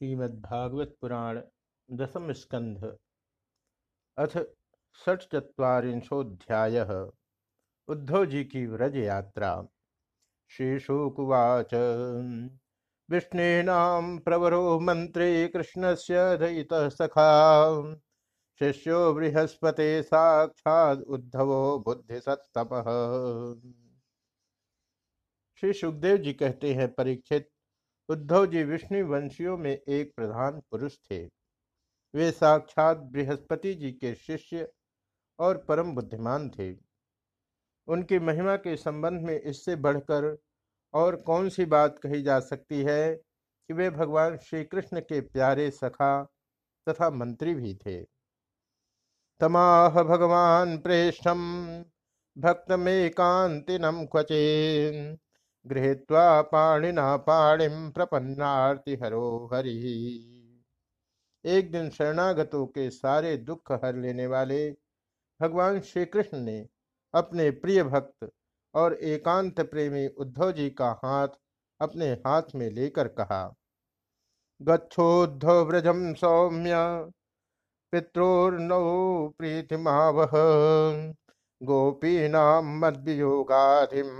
श्रीमद्भागवत पुराण दसम स्कंध। अथ षट्चत्वारिंशोऽध्याय। उद्धव जी की व्रज यात्रा श्रीशुकुवाच विष्णीनां प्रवरो मंत्रे कृष्णस्य दयितः सखा। शिष्यो बृहस्पते साक्षात् उद्धवो बुद्धिसत्तपः श्री सुखदेव जी कहते हैं, परीक्षित उद्धव जी विष्णु वंशियों में एक प्रधान पुरुष थे। वे साक्षात बृहस्पति जी के शिष्य और परम बुद्धिमान थे। उनकी महिमा के संबंध में इससे बढ़कर और कौन सी बात कही जा सकती है कि वे भगवान श्री कृष्ण के प्यारे सखा तथा मंत्री भी थे। तमाह भगवान प्रेष्ठम भक्त में कांतिनम क्वचे गृहीत्वा पाणिना पाणिम प्रपन्नार्ति हरो हरि। एक दिन शरणागतों के सारे दुख हर लेने वाले भगवान श्री कृष्ण ने अपने प्रिय भक्त और एकांत प्रेमी उद्धव जी का हाथ अपने हाथ में लेकर कहा, गच्छोद्धव व्रजम सौम्य पित्रोर्नौ प्रीतिमावह गोपीनाम मद्वियोगाधिम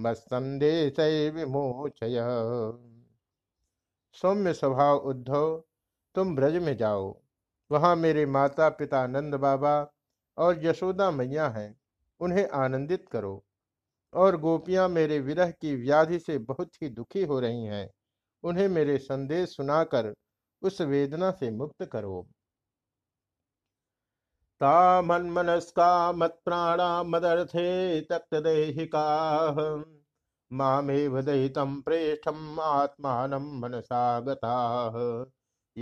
मत्संदेश विमोचय सौम्य स्वभाव उद्धव, तुम ब्रज में जाओ। वहाँ मेरे माता पिता नंद बाबा और यशोदा मैया हैं। उन्हें आनंदित करो। और गोपियाँ मेरे विरह की व्याधि से बहुत ही दुखी हो रही हैं। उन्हें मेरे संदेश सुनाकर उस वेदना से मुक्त करो। तामन्मनस्का मत्प्राणा मदर्थे तक्तदेहिका मामेव दहितं प्रेष्ठम् आत्मानं मनसा गताः।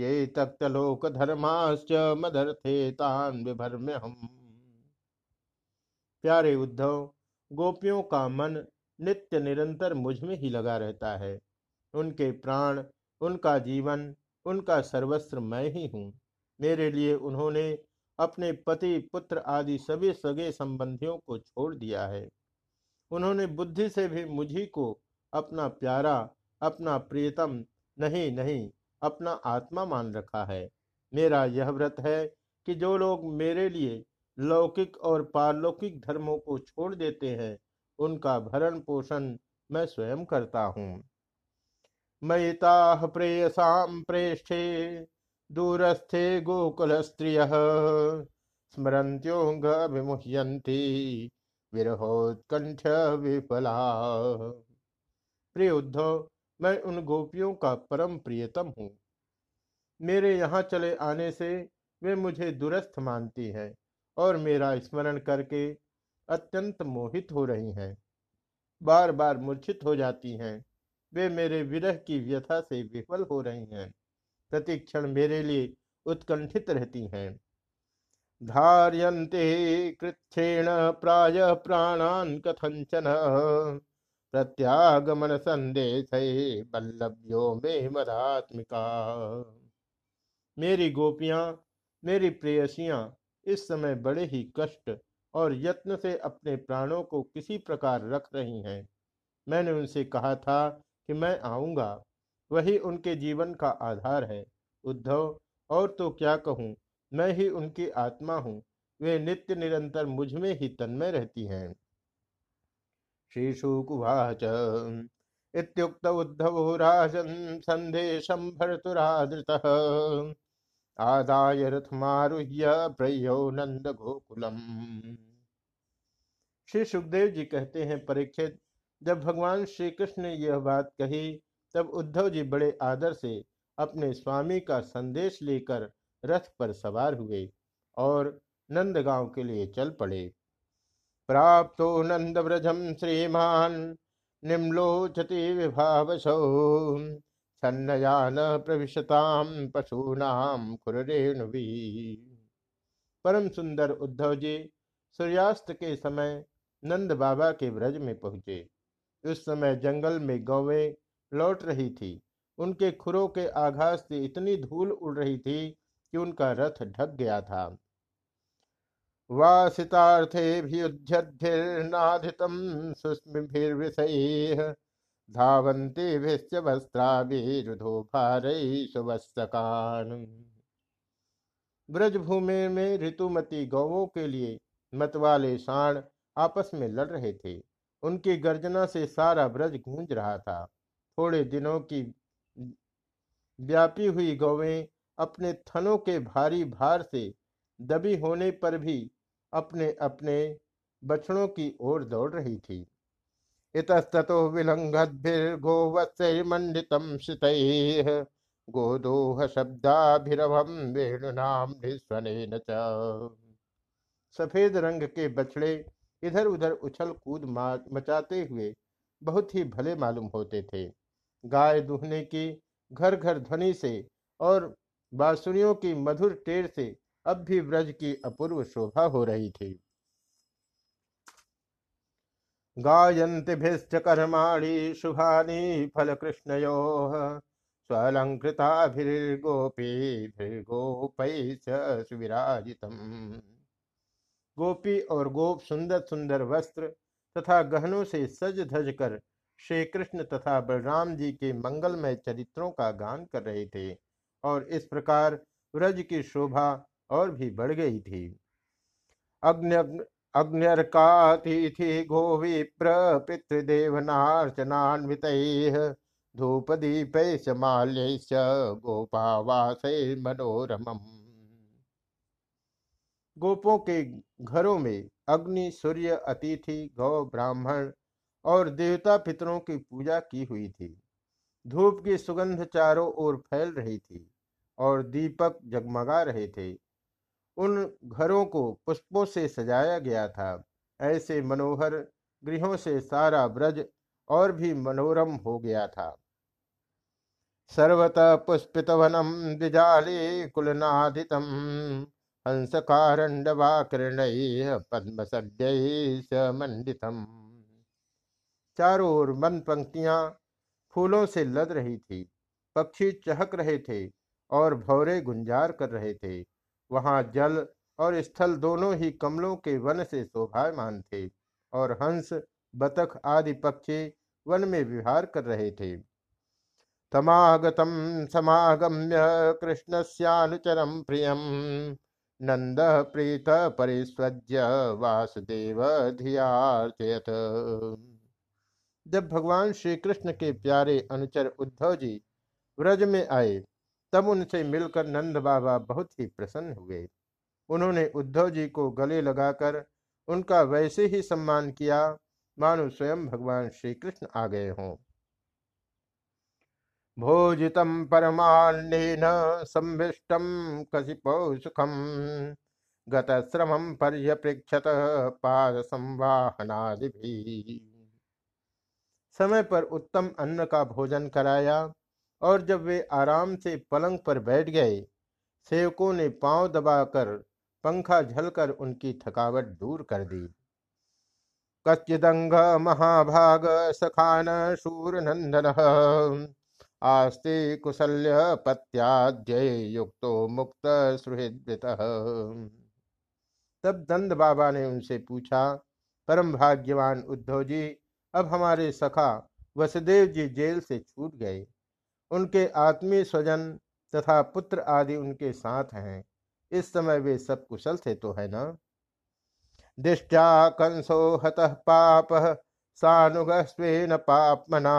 ये तक्तलोकधर्माश्च मदर्थे तान् विभर्म्यहम्। प्यारे उद्धव, गोपियों का मन नित्य निरंतर मुझमें ही लगा रहता है। उनके प्राण, उनका जीवन, उनका सर्वस्व मैं ही हूँ। मेरे लिए उन्होंने अपने पति, पुत्र आदि सभी सगे संबंधियों को छोड़ दिया है। उन्होंने बुद्धि से भी मुझी को अपना प्यारा, अपना प्रियतम नहीं नहीं, अपना आत्मा मान रखा है। मेरा यह व्रत है कि जो लोग मेरे लिए लौकिक और पारलौकिक धर्मों को छोड़ देते हैं, उनका भरण पोषण मैं स्वयं करता हूँ। मयिता प्रेयसाम प्रेष्ठे दूरस्थे गोकुल स्त्रिय स्मरंत्योंग विमुह्यंती विरहोत्कंठ विफला। प्रिय उद्धव मैं उन गोपियों का परम प्रियतम हूँ। मेरे यहाँ चले आने से वे मुझे दुरस्थ मानती हैं और मेरा स्मरण करके अत्यंत मोहित हो रही हैं। बार बार मूर्छित हो जाती हैं। वे मेरे विरह की व्यथा से विफल हो रही हैं। प्रतिक्षण मेरे लिए उत्कंठित रहती हैं। धार्यन्ते कृच्छ्रेण प्राय प्राणान कथंचन प्रत्यागमन संदेश बल्लभ्यो में मदात्मिका। मेरी गोपियाँ, मेरी प्रेयसियाँ, इस समय बड़े ही कष्ट और यत्न से अपने प्राणों को किसी प्रकार रख रही हैं। मैंने उनसे कहा था कि मैं आऊँगा। वही उनके जीवन का आधार है। उद्धव, और तो क्या कहूँ? मैं ही उनकी आत्मा हूँ। वे नित्य निरंतर मुझमें ही तन्मय रहती हैं। श्रीशुकुवाच। इत्युक्त उद्धव राजन संदेशम भरतुरादृत। आदाय रथमारुह्य प्रयो नंद गोकुलम। श्री सुखदेव जी कहते हैं, परीक्षित, जब भगवान श्री कृष्ण ने यह बात कही तब उद्धव जी बड़े आदर से अपने स्वामी का संदेश लेकर रथ पर सवार हुए और नंदगांव के लिए चल पड़े। प्राप्तो नंद व्रजम श्रीमान, निम्लोचति विभावसौ। छन्नयान प्रविशताम पशूनाम खुरेणुवी परम सुंदर उद्धव जी सूर्यास्त के समय नंद बाबा के व्रज में पहुँचे। उस समय जंगल में गौवें लौट रही थी। उनके खुरों के आघात से इतनी धूल उड़ रही थी कि उनका रथ ढक गया था। वासितार्थे सुस्मिभिर्विषैः धावंते वस्त्र वस्त्राभिरुधो सुवस्तकान ब्रजभूमि में ऋतुमती गौवों के लिए मतवाले साण आपस में लड़ रहे थे। उनकी गर्जना से सारा ब्रज गूंज रहा था। थोड़े दिनों की व्यापी हुई गौवें अपने थनों के भारी भार से दबी होने पर भी अपने अपने बछड़ों की ओर दौड़ रही थी। इतस्तो विलंघद्भिर्गोवत्सैर्मंडितम शितैः गोदोह शब्दाभिरवम वेणुनाम निस्वनेन च। सफ़ेद रंग के बछड़े इधर उधर उछल कूद मचाते हुए बहुत ही भले मालूम होते थे। गाय दुहने की घर घर ध्वनि से और बांसुरियों की मधुर टेर से अब भी ब्रज की अपूर्व शोभा हो रही थी। गायंतिभिश्च कर्माणि शुभानि फल कृष्णयो स्वलंकृताभिर्गोपीभिर्गोपैश्च सुविराजितम्। गोपी और गोप सुंदर सुंदर वस्त्र तथा गहनों से सज धज कर श्री कृष्ण तथा बलराम जी के मंगलमय चरित्रों का गान कर रहे थे और इस प्रकार व्रज की शोभा और भी बढ़ गई थी। अग्नि अग्निर्कातिथि गोविप्र पितृदेवनार्चनान्वित धूप दीप माल्य गोपावास मनोरमम। गोपों के घरों में अग्नि, सूर्य, अतिथि, गौ, ब्राह्मण और देवता पितरों की पूजा की हुई थी। धूप की सुगंध चारों ओर फैल रही थी और दीपक जगमगा रहे थे। उन घरों को पुष्पों से सजाया गया था। ऐसे मनोहर गृहों से सारा ब्रज और भी मनोरम हो गया था। सर्वतः पुष्पितवनम द्विजाले कुलनादितम हंसकारंडवाकृणैः पद्मसड्यैः मंडितम चारों ओर मन पंक्तियाँ फूलों से लद रही थी, पक्षी चहक रहे थे और भौरे गुंजार कर रहे थे। वहाँ जल और स्थल दोनों ही कमलों के वन से शोभायमान थे और हंस, बतख आदि पक्षी वन में विहार कर रहे थे। तमागतम समागम्य कृष्ण कृष्णस्यानुचरम प्रियम नंद प्रीत परिस्वज्य वासुदेव धियाचयत जब भगवान श्री कृष्ण के प्यारे अनुचर उद्धव जी व्रज में आए, तब उनसे मिलकर नंद बाबा बहुत ही प्रसन्न हुए। उन्होंने उद्धव जी को गले लगाकर उनका वैसे ही सम्मान किया, मानो स्वयं भगवान श्री कृष्ण आ गए हों। भोजितं परमान्नेन संविष्टं कशिपौ सुखम गतश्रमं पर्यपृक्षत पाद संवाहनादि समय पर उत्तम अन्न का भोजन कराया और जब वे आराम से पलंग पर बैठ गए, सेवकों ने पाँव दबाकर पंखा झलकर उनकी थकावट दूर कर दी। कच्चिदंग महाभाग सखान शूर नंदन आस्ते कुशल्य पत्याद्य युक्तो मुक्त सुहृद तब दंद बाबा ने उनसे पूछा, परम भाग्यवान उद्धव जी अब हमारे सखा वसुदेव जी जेल से छूट गए। उनके आत्मीय स्वजन तथा पुत्र आदि उनके साथ हैं। इस समय वे सब कुशल थे तो है ना? दिष्टा कंसो हतः पाप सानुग स्वेन पापमना।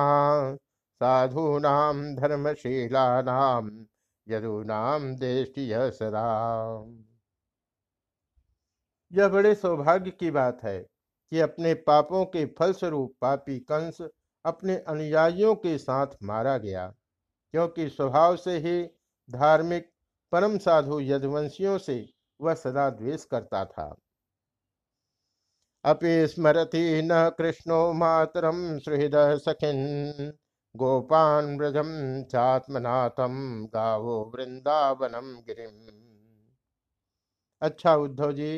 साधूनाम धर्मशीलानाम यदूनाम देशीय सदा। यह बड़े सौभाग्य की बात है। कि अपने पापों के फलस्वरूप पापी कंस अपने अनुयायियों के साथ मारा गया, क्योंकि स्वभाव से ही धार्मिक परम साधु यदवंशियों से वह सदा द्वेष करता था। अपि स्मरति न कृष्णो मातरम सुहृद सखिन, गोपान ब्रजम चात्मनाथम गावो वृंदावनम गिरिम। अच्छा उद्धव जी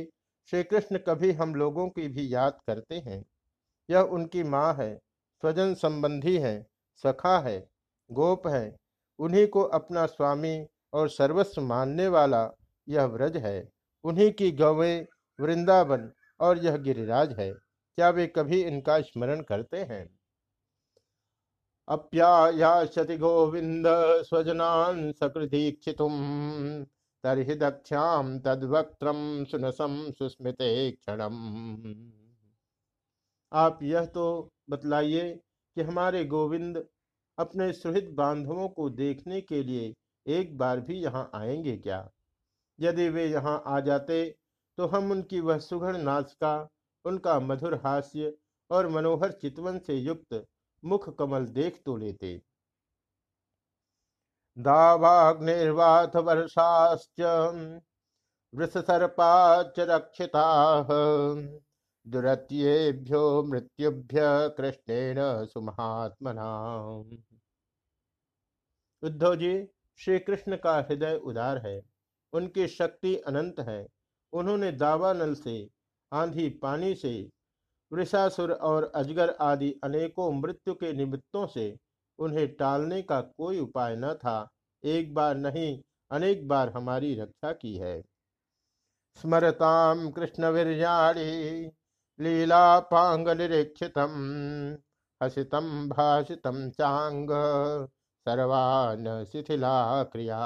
श्री कृष्ण कभी हम लोगों की भी याद करते हैं। यह उनकी माँ है, स्वजन संबंधी है, सखा है, गोप है, उन्हीं को अपना स्वामी और सर्वस्व मानने वाला यह व्रज है। उन्हीं की गौवें वृंदावन और यह गिरिराज है। क्या वे कभी इनका स्मरण करते हैं? अप्यायाशति गोविंद स्वजनान् सकृदीक्षितुम। तर्हि दक्षाम तद्वक्त्रम सुनसम सुस्मिते क्षणम। आप यह तो बतलाइए कि हमारे गोविंद अपने सुहित बांधवों को देखने के लिए एक बार भी यहाँ आएँगे क्या? यदि वे यहाँ आ जाते तो हम उनकी वह सुघड़ नाचका उनका मधुर हास्य और मनोहर चितवन से युक्त मुख कमल देख तो लेते। दावाग्निर्वाथ वर्षाश्च वृषसर्पाच रक्षिता दुरत्येभ्यो मृत्युभ्य कृष्णेन सुमहात्मना। उद्धव जी श्री कृष्ण का हृदय उदार है, उनकी शक्ति अनंत है। उन्होंने दावानल से, आंधी पानी से, वृषासुर और अजगर आदि अनेकों मृत्यु के निमित्तों से उन्हें टालने का कोई उपाय न था। एक बार नहीं, अनेक बार हमारी रक्षा की है। स्मरताम कृष्ण वीरियाणी लीला पांग निरीक्षितम हसितम भाषितम चांग सर्वान शिथिला क्रिया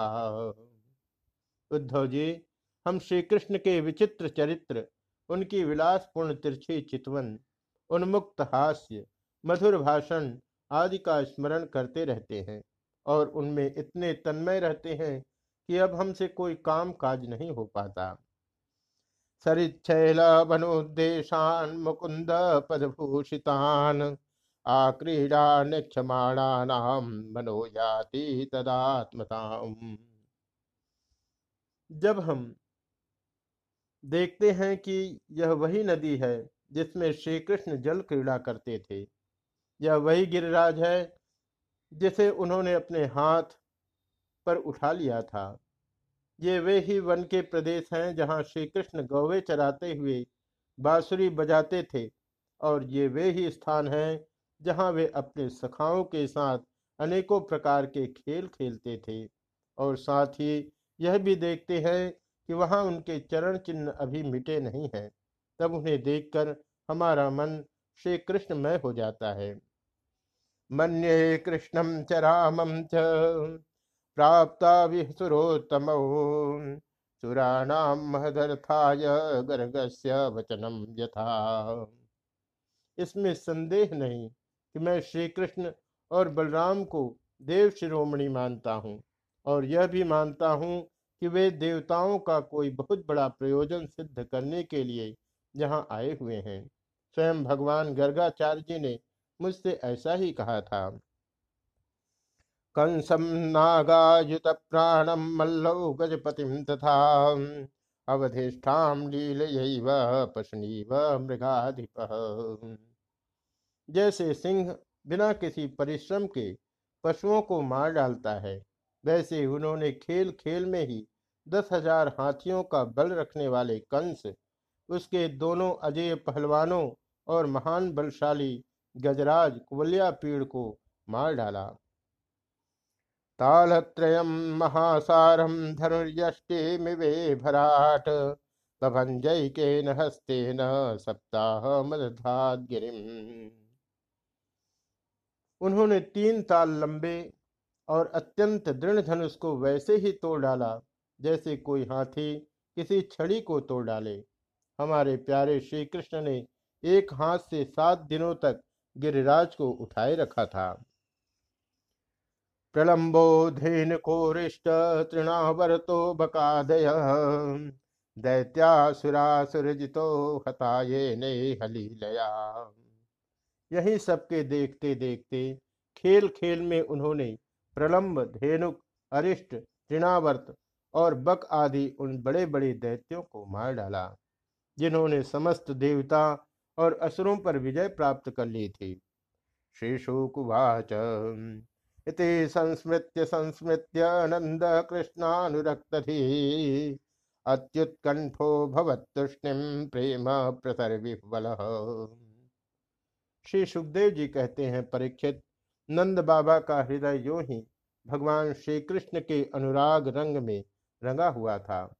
उद्धव जी, हम श्री कृष्ण के विचित्र चरित्र, उनकी विलासपूर्ण तिरछी चितवन, उन्मुक्त हास्य, मधुर भाषण आदि का स्मरण करते रहते हैं और उनमें इतने तन्मय रहते हैं कि अब हमसे कोई काम काज नहीं हो पाता। सरिच्छैल वनुद्देशान मुकुंद पदभूषितान आक्रीड़ा निक्षमाणानाम मनोजाति तदात्मताम। जब हम देखते हैं कि यह वही नदी है जिसमें श्री कृष्ण जल क्रीड़ा करते थे यह वही गिरिराज है जिसे उन्होंने अपने हाथ पर उठा लिया था। ये वे ही वन के प्रदेश हैं जहाँ श्री कृष्ण गौवे चराते हुए बांसुरी बजाते थे और ये वे ही स्थान हैं जहाँ वे अपने सखाओं के साथ अनेकों प्रकार के खेल खेलते थे और साथ ही यह भी देखते हैं कि वहाँ उनके चरण चिन्ह अभी मिटे नहीं हैं। तब उन्हें देखकर हमारा मन श्री कृष्णमय हो जाता है। मन्ये कृष्णम च रामम च, प्राप्ता विसुरोत्तम। सुराणाम महदर्थाय गर्गस्य वचनम यथा। इसमें संदेह नहीं कि मैं श्री कृष्ण और बलराम को देव शिरोमणि मानता हूँ, और यह भी मानता हूँ कि वे देवताओं का कोई बहुत बड़ा प्रयोजन सिद्ध करने के लिए यहाँ आए हुए हैं। स्वयं भगवान गर्गाचार्य जी ने मुझसे ऐसा ही कहा था। कंसम नागायुत प्राणम मल्लौ गजपतिम तथा अवधिष्ठाम लील पशनीव मृगाधिप। जैसे सिंह बिना किसी परिश्रम के पशुओं को मार डालता है, वैसे उन्होंने खेल खेल में ही दस हज़ार हाथियों का बल रखने वाले कंस, उसके दोनों अजय पहलवानों और महान बलशाली गजराज कुवलिया पीड़ को मार डाला। तालत्रयम महासारम धनुर्यष्टिमिवे भराट प्रभंजय के नस्ते न सप्ताह मदधात गिरिम उन्होंने तीन ताल लंबे और अत्यंत दृढ़ धनुष को वैसे ही तोड़ डाला जैसे कोई हाथी किसी छड़ी को तोड़ डाले। हमारे प्यारे श्री कृष्ण ने एक हाथ से सात दिनों तक गिरिराज को उठाए रखा था। प्रलंबो धेन कोरिष्ट तृणावर्तो बकादय दैत्यासुरासुरजितो हताये ने हलीलया। यही सबके देखते देखते खेल खेल में उन्होंने प्रलंब धेनुक, अरिष्ट, तृणावर्त और बक आदि उन बड़े बड़े दैत्यों को मार डाला, जिन्होंने समस्त देवता और असुरों पर विजय प्राप्त कर ली थी। श्री शुकुवाच, इति संस्मृत्य संस्मृत्य नंद कृष्णानुरक्तधि। अत्युत्कंठो भवतुष्णिम प्रेम प्रसर विह्वल श्री सुखदेव जी कहते हैं, परीक्षित नंद बाबा का हृदय यो ही भगवान श्री कृष्ण के अनुराग रंग में रंगा हुआ था।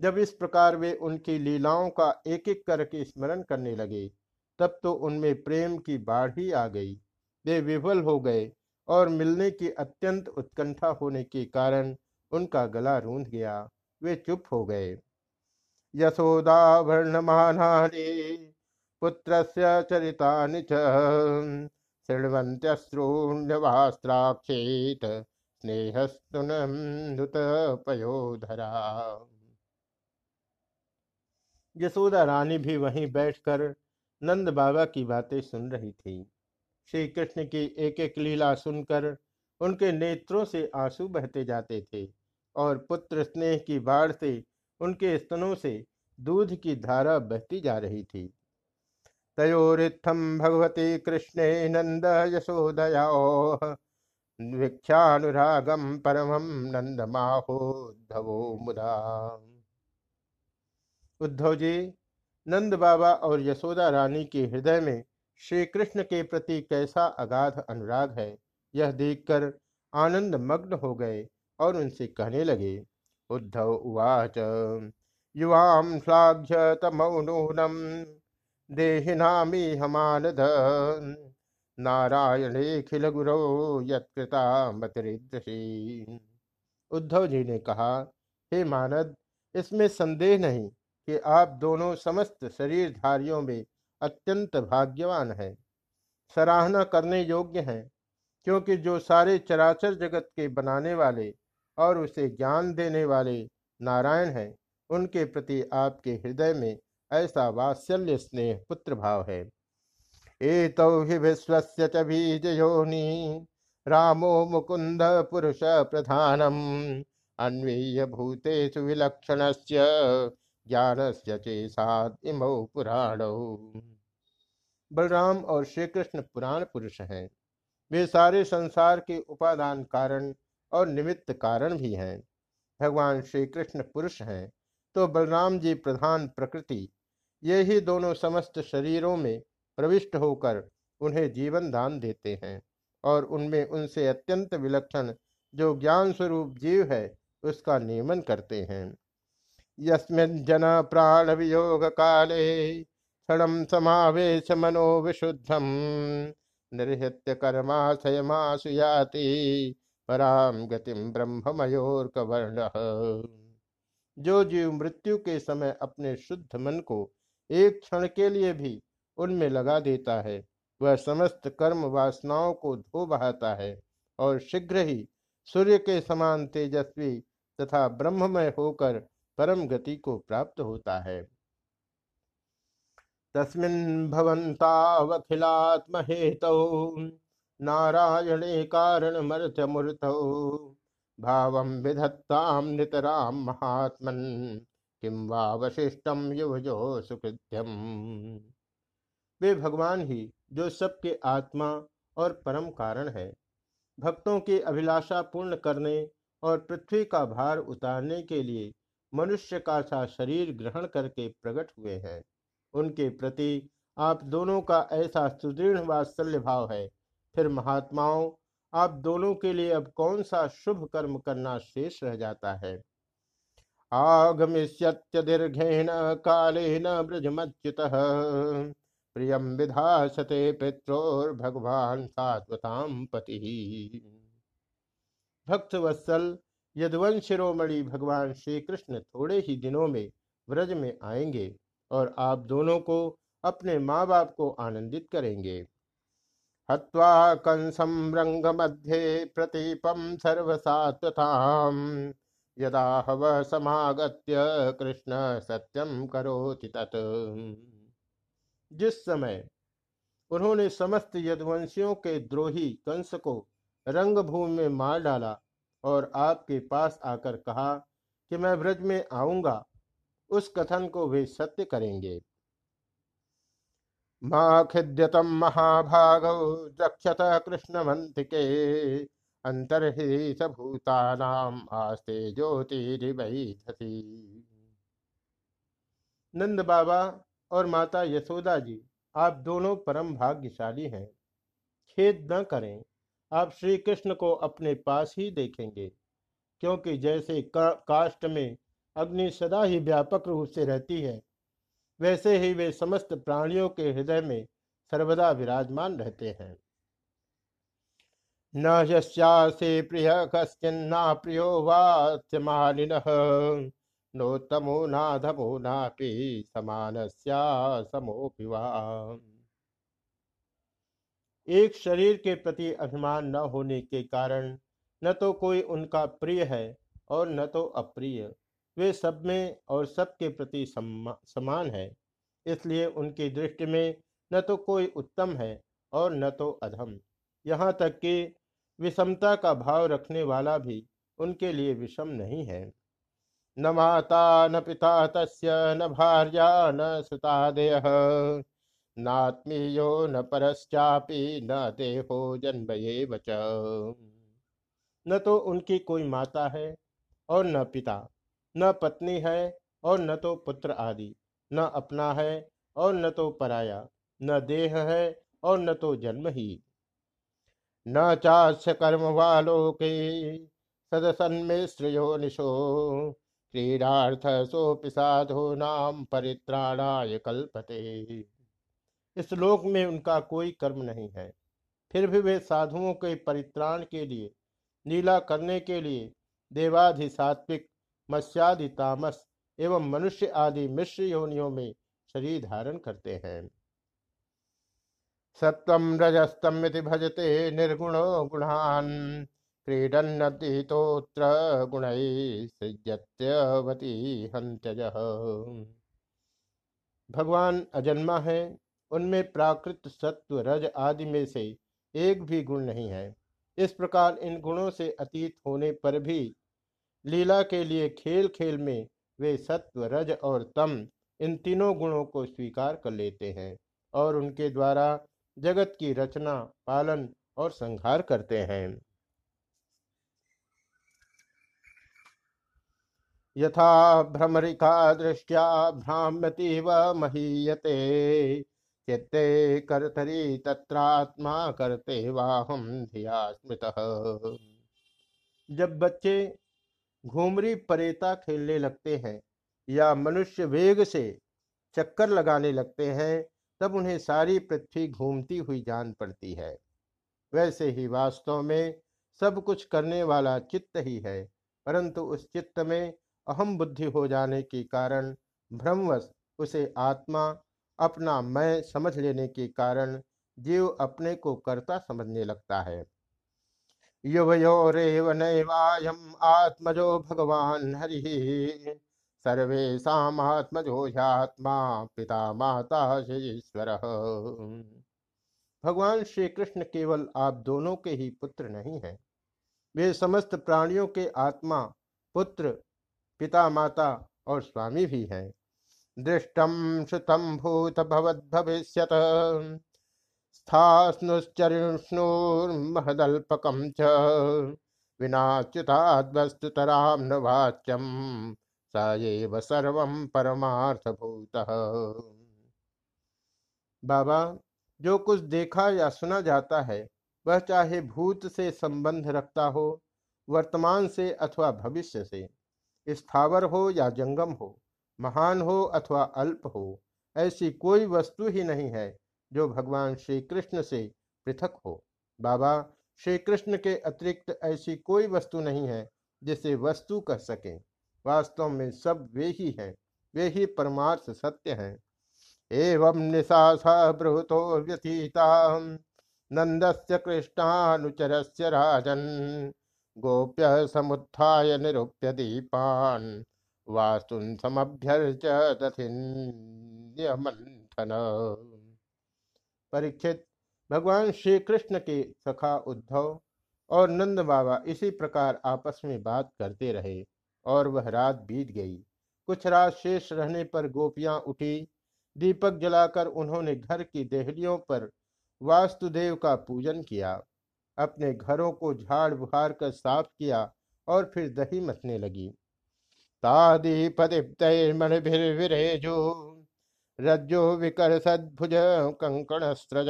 जब इस प्रकार वे उनकी लीलाओं का एक एक करके स्मरण करने लगे, तब तो उनमें प्रेम की बाढ़ ही आ गई। वे विफल हो गए और मिलने की अत्यंत उत्कंठा होने के कारण उनका गला रूंध गया। वे चुप हो गए। यशोदा वर्णमानानि, पुत्रस्य चरितानि च शृण्वन्त्यश्रूण्यवास्त्राक्षेत स्नेहस्तुनुत पयोधरा। यशोदा रानी भी वहीं बैठकर नंद बाबा की बातें सुन रही थी। श्री कृष्ण की एक एक लीला सुनकर उनके नेत्रों से आँसू बहते जाते थे और पुत्र स्नेह की बाढ़ से उनके स्तनों से दूध की धारा बहती जा रही थी। तयोरित्थम भगवती कृष्णे नंद यशोदया वीक्षानुरागम परमम नंद माहोद्धवो मुदा। उद्धव जी, नंद बाबा और यशोदा रानी के हृदय में श्री कृष्ण के प्रति कैसा अगाध अनुराग है, यह देखकर आनंद मग्न हो गए और उनसे कहने लगे, उद्धव उवाच युवाम श्लाघ्य तमौनूनम देहिनामी हमानद। नारायणेखिल गुरो यत्कृता उद्धव जी ने कहा, हे मानद, इसमें संदेह नहीं कि आप दोनों समस्त शरीरधारियों में अत्यंत भाग्यवान है। सराहना करने योग्य हैं, क्योंकि जो सारे चराचर जगत के बनाने वाले और उसे ज्ञान देने वाले नारायण हैं, उनके प्रति आपके हृदय में ऐसा वात्सल्य स्नेह पुत्र भाव है। एतौ हि विश्व रामो मुकुंद पुरुष प्रधानम, अन्वीय भूतेषु विलक्षणस्य। ज्ञान से चेसाद इमो बलराम और श्री कृष्ण पुराण पुरुष हैं। वे सारे संसार के उपादान कारण और निमित्त कारण भी हैं। भगवान श्री कृष्ण पुरुष हैं तो बलराम जी प्रधान प्रकृति, ये ही दोनों समस्त शरीरों में प्रविष्ट होकर उन्हें जीवन दान देते हैं और उनमें उनसे अत्यंत विलक्षण जो ज्ञान स्वरूप जीव है, उसका नियमन करते हैं। यस्मिन् प्राण वियोग काले क्षण समावेश मनो विशुद्धम निर्हत्य कर्माशयमासु याति पराम गतिम ब्रह्ममयोर्क वर्ण जो जीव मृत्यु के समय अपने शुद्ध मन को एक क्षण के लिए भी उनमें लगा देता है, वह समस्त कर्म वासनाओं को धो बहाता है और शीघ्र ही सूर्य के समान तेजस्वी तथा ब्रह्ममय होकर परम गति को प्राप्त होता है। तस्मिन् भवन्तावखिलात्महेतौ नारायणे कारणमर्थमूर्तौ भावं विधत्तां नितरां महात्मन् किं वावशिष्टम युवजो सुकृत्यम। वे भगवान ही जो सबके आत्मा और परम कारण है। भक्तों की अभिलाषा पूर्ण करने और पृथ्वी का भार उतारने के लिए मनुष्य का सा शरीर ग्रहण करके प्रकट हुए हैं। उनके प्रति आप दोनों का ऐसा सुदृढ़ वात्सल्य भाव है। फिर महात्माओं, आप दोनों के लिए अब कौन सा शुभ कर्म करना शेष रह जाता है? आगमिष्यत्य दीर्घेण कालेन ब्रजमच्युत प्रियम विधासते पित्रोर भगवान सात्वताम पति। भक्त वत्सल यदवंश शिरोमणि भगवान श्री कृष्ण थोड़े ही दिनों में व्रज में आएँगे और आप दोनों को अपने माँ बाप को आनंदित करेंगे। हत्वा कंसम रंग मध्य प्रतीपम सर्वसात्वताम। यदा हव समागत्य कृष्ण सत्यम करोति तत्। जिस समय उन्होंने समस्त यदुवंशियों के द्रोही कंस को रंगभूमि में मार डाला और आपके पास आकर कहा कि मैं ब्रज में आऊँगा, उस कथन को वे सत्य करेंगे। माँ खिद्यतम महाभाग दक्षत कृष्णवंतिके अंतर्हि सभूतानाम आस्ते ज्योतिरिवैधसी। नंद बाबा और माता यशोदा जी, आप दोनों परम भाग्यशाली हैं। खेद न करें। आप श्री कृष्ण को अपने पास ही देखेंगे क्योंकि जैसे का, काष्ट में अग्नि सदा ही व्यापक रूप से रहती है वैसे ही वे समस्त प्राणियों के हृदय में सर्वदा विराजमान रहते हैं। न यस्यासे प्रिय कश्चिन्ना प्रियो वास्यमालिन नोत्तमो नाधमो नापि समान समोपि एक शरीर के प्रति अभिमान न होने के कारण न तो कोई उनका प्रिय है और न तो अप्रिय। वे सब में और सबके प्रति समान है, इसलिए उनकी दृष्टि में न तो कोई उत्तम है और न तो अधम। यहाँ तक कि विषमता का भाव रखने वाला भी उनके लिए विषम नहीं है। न माता न पिता तस्य न भार्या न सुतादय नात्मीयो न परश्चापी न देहो जन्म ये बच न तो उनकी कोई माता है और न पिता, न पत्नी है और न तो पुत्र आदि, न अपना है और न तो पराया, न देह है और न तो जन्म ही। न चास्य कर्म वालोके सदसन्मिश्रयो निशो, क्रीडार्थ सोपि साधो नाम परित्राणाय कल्पते। इस लोक में उनका कोई कर्म नहीं है। फिर भी वे साधुओं के परित्राण के लिए, लीला करने के लिए, देवाधि सात्विक, मत्स्यादि तामस एवं मनुष्य आदि मिश्र योनियों में शरीर धारण करते हैं। सत्वम रजस्तम भजते निर्गुण गुणान क्रीडन्नतीतोत्र गुण हंत्यज भगवान अजन्मा है। उनमें प्राकृत सत्व, रज आदि में से एक भी गुण नहीं है। इस प्रकार इन गुणों से अतीत होने पर भी लीला के लिए खेल खेल में वे सत्व, रज और तम इन तीनों गुणों को स्वीकार कर लेते हैं और उनके द्वारा जगत की रचना, पालन और संहार करते हैं। यथा भ्रमरिका दृष्टिया भ्राम्यति व महीयते। चित्ते करतरी तत्रात्मा करते वाहम धिया स्मृत। जब बच्चे घूमरी परेता खेलने लगते हैं या मनुष्य वेग से चक्कर लगाने लगते हैं, तब उन्हें सारी पृथ्वी घूमती हुई जान पड़ती है। वैसे ही वास्तव में सब कुछ करने वाला चित्त ही है, परंतु उस चित्त में अहम बुद्धि हो जाने के कारण भ्रमवश उसे आत्मा अपना मैं समझ लेने के कारण जीव अपने को कर्ता समझने लगता है। नैवायम आत्मजो भगवान हरि। सर्वेशात्मजो ह्यात्मा पिता माता ईश्वर भगवान श्री कृष्ण केवल आप दोनों के ही पुत्र नहीं हैं। वे समस्त प्राणियों के आत्मा, पुत्र, पिता माता और स्वामी भी हैं। दृष्टम श्रुतम भूत भविष्यत स्थास्नुश्चरिष्णुर्महदल्पकं च। विनाच्युताद्वस्तुतरां न वाच्यम स एव सर्वं परमार्थभूतः। बाबा, जो कुछ देखा या सुना जाता है, वह चाहे भूत से संबंध रखता हो, वर्तमान से अथवा भविष्य से, स्थावर हो या जंगम हो महान हो अथवा अल्प हो, ऐसी कोई वस्तु ही नहीं है जो भगवान श्री कृष्ण से पृथक हो। बाबा श्री कृष्ण के अतिरिक्त ऐसी कोई वस्तु नहीं है जिसे वस्तु कह सके। वास्तव में सब वे ही हैं, वे ही परमार्थ सत्य हैं। एवं निशा ब्रुतो व्यतीता नंदस्य कृष्णानुचरस्य राजन गोप्य समुत्थाय निरूप्य दीपान। वास्तुन समभ्यर्च दथिन्यमंथन परीक्षित भगवान श्री कृष्ण के सखा उद्धव और नंद बाबा इसी प्रकार आपस में बात करते रहे और वह रात बीत गई। कुछ रात शेष रहने पर गोपियाँ उठी। दीपक जलाकर उन्होंने घर की देहलियों पर वास्तुदेव का पूजन किया। अपने घरों को झाड़ बुहार कर साफ़ किया और फिर दही मथने लगी। तादीपदीप्तर्मणिभिर्विरेजो रज्जो विकर्षद्भुज कंकणस्रज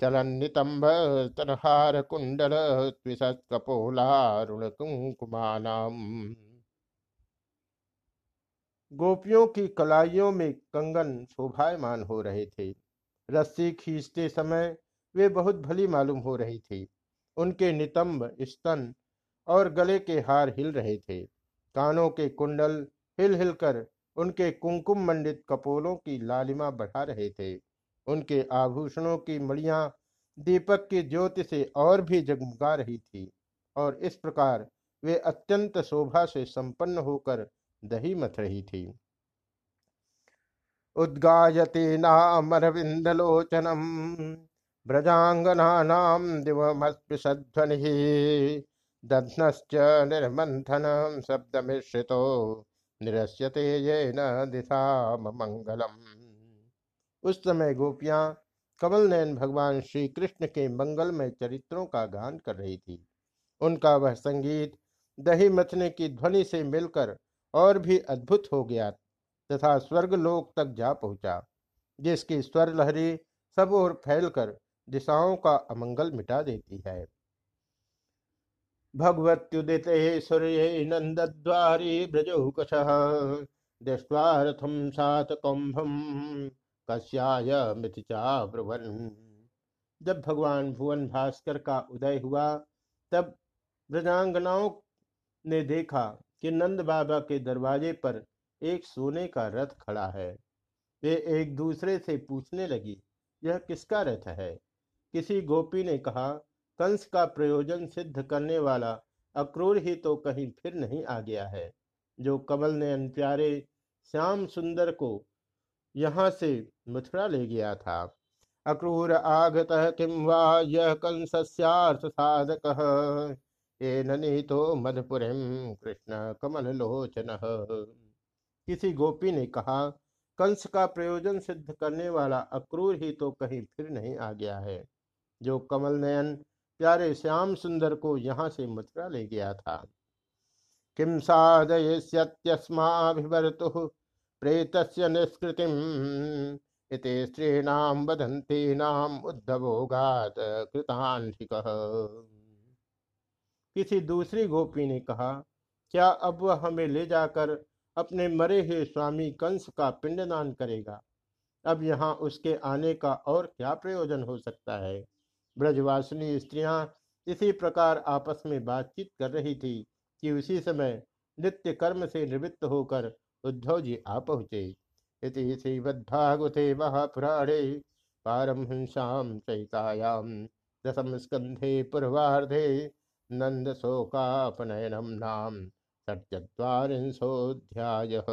चलन्नितंब तनहार कुंडल त्विषत्कपोलारुण कुंकुमानाम गोपियों की कलाइयों में कंगन शोभायमान हो रहे थे। रस्सी खींचते समय वे बहुत भली मालूम हो रही थी। उनके नितंब, स्तन और गले के हार हिल रहे थे। कानों के कुंडल हिल हिल कर उनके कुंकुम मंडित कपोलों की लालिमा बढ़ा रहे थे। उनके आभूषणों की मड़ियाँ दीपक की ज्योति से और भी जगमगा रही थी और इस प्रकार वे अत्यंत शोभा से संपन्न होकर दही मथ रही थी। उद्गायते नामरविंदलोचनम ब्रजांगनानाम दिवमस्पृशध्वनि दध्नश्च निर्मंथन शब्दमिश्रितो, निरस्यते ये न दिशा मंगलम। उस समय गोपियाँ कमल नयन भगवान श्री कृष्ण के मंगलमय चरित्रों का गान कर रही थी। उनका वह संगीत दही मथने की ध्वनि से मिलकर और भी अद्भुत हो गया तथा स्वर्ग लोक तक जा पहुँचा, जिसकी स्वर लहरी सब ओर फैलकर दिशाओं का अमंगल मिटा देती है। भगवत्युदित सूर्य नंदद्वारी ब्रजौकश दृष्टारथम सात कुंभम कश्याय मिथिचा ब्रुवन जब भगवान भुवन भास्कर का उदय हुआ, तब ब्रजांगनाओं ने देखा कि नंद बाबा के दरवाजे पर एक सोने का रथ खड़ा है। वे एक दूसरे से पूछने लगी, यह किसका रथ है? किसी गोपी ने कहा कंस का प्रयोजन सिद्ध करने वाला अक्रूर ही तो कहीं फिर नहीं आ गया है। जो कमल ने प्यारे श्याम सुंदर को यहाँ से मथुरा ले गया था। अक्रूर आगत किम वा यह साधक? ये नीतो मधुपुरीम कृष्ण कमल लोचन किसी गोपी ने कहा, कंस का प्रयोजन सिद्ध करने वाला अक्रूर ही तो कहीं फिर नहीं आ गया है। जो कमल नयन प्यारे श्याम सुंदर को यहाँ से मथुरा ले गया था। किम साधयस्यत्यस्माभिवर्तु प्रेत निष्कृति इति स्त्रीणाम वदंती नाम उद्धवोगात कृतांशिक किसी दूसरी गोपी ने कहा, क्या अब वह हमें ले जाकर अपने मरे हुए स्वामी कंस का पिंडदान करेगा? अब यहाँ उसके आने का और क्या प्रयोजन हो सकता है? ब्रजवासिनी स्त्रियाँ इसी प्रकार आपस में बातचीत कर रही थी कि उसी समय नित्य कर्म से निवृत्त होकर उद्धव जी आ पहुँचे। इति श्रीमद्भागवते महापुराणे पारमहंस्याम चैतायाम दशम स्कंधे पूर्वाधे नंद शोकापनयनम नाम षट्चत्वारिंशोऽध्यायः